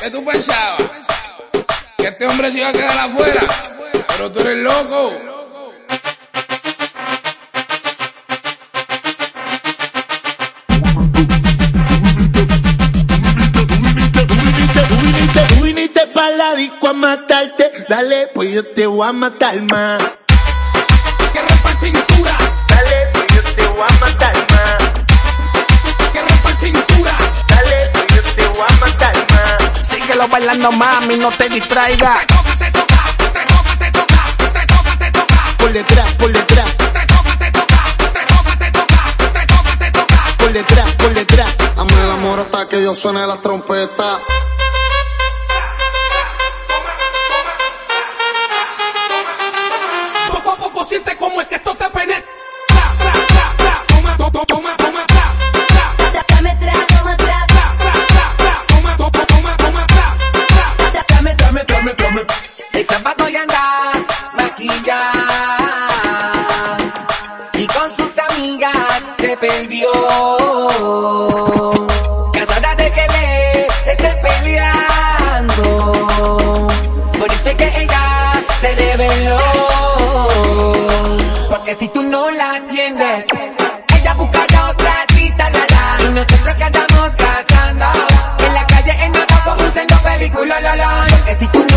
¿Qué tú pensabas? Que este hombre se iba a quedar afuera. Pero tú eres loco. Tú viniste, tú viniste pa' la disco a matarte. Dale, pues yo te voy a matar más. Que rompa cintura. Bailando, mami, no te distraigas. Te toca, te toca, te toca, te toca, te toca, te toca. Por detrás, por detrás, Te toca, te toca, te toca, te toca, te toca, te toca. por detrás, por detrás. Dame el amor hasta que Dios suene las trompetas. El zapato ya anda maquillada y con sus amigas se perdió. Cansada de que le esté peleando, por eso es que ella se reveló. Porque si tú no la entiendes, ella buscará otra cita, la la. Y nosotros que andamos cazando en la calle en nota produciendo película, la la. Si tú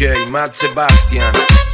DJ Matt Sebastian.